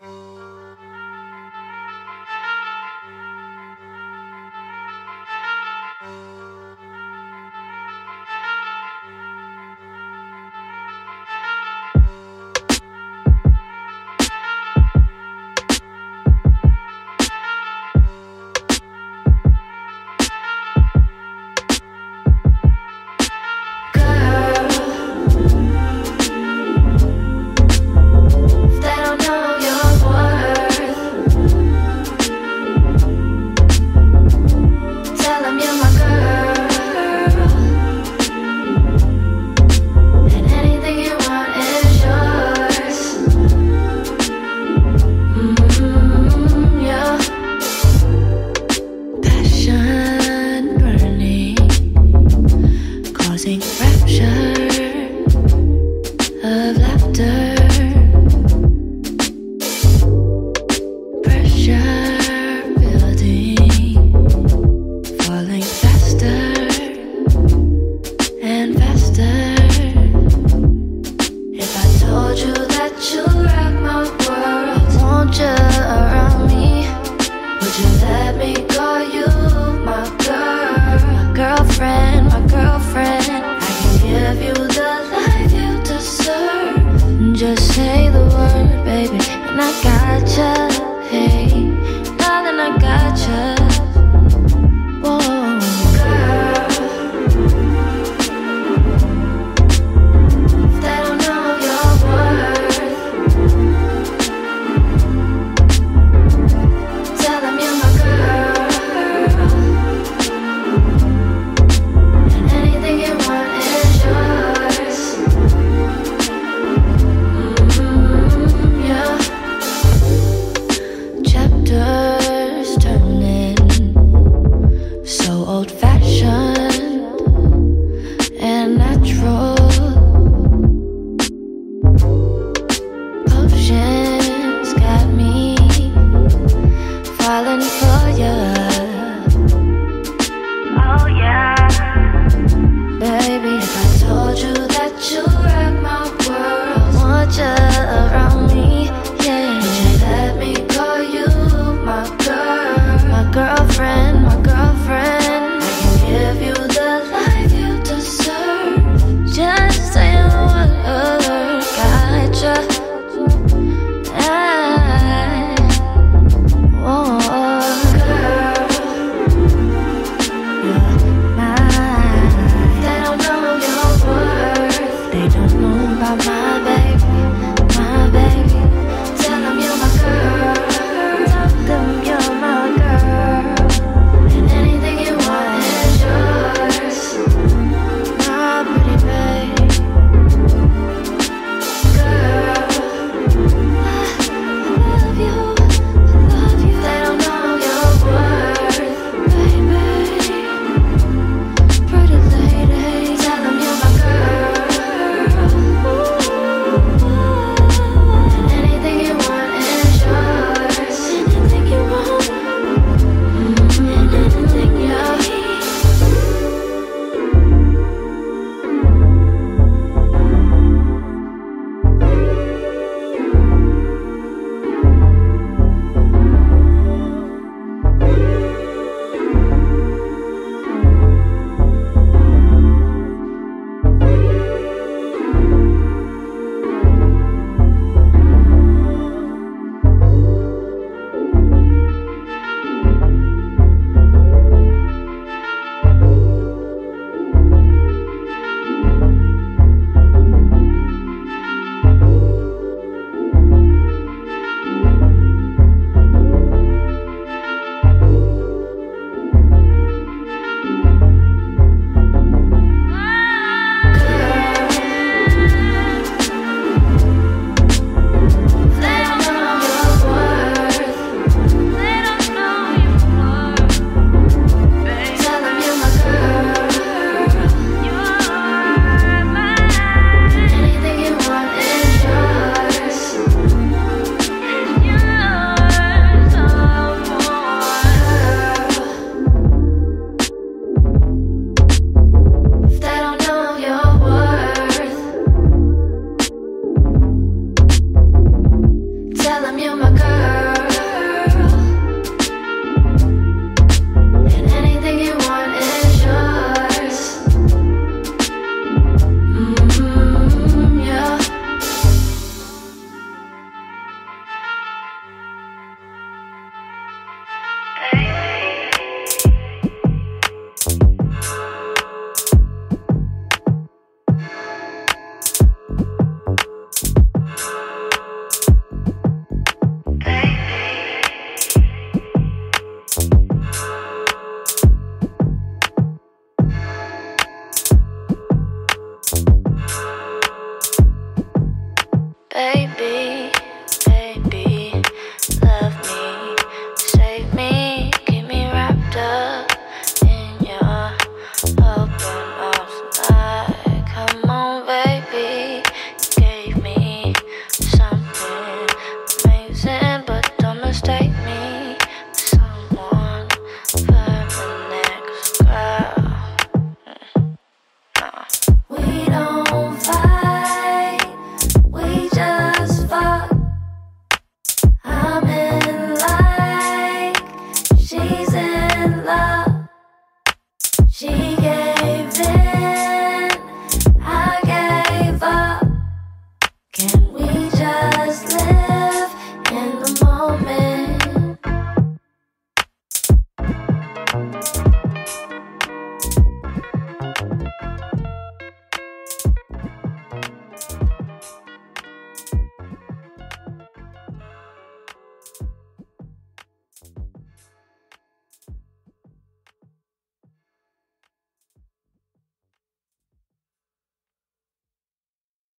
They let me call you my girl, girlfriend, my girlfriend. I can give you the life you deserve. Just say the word, baby, and I got you.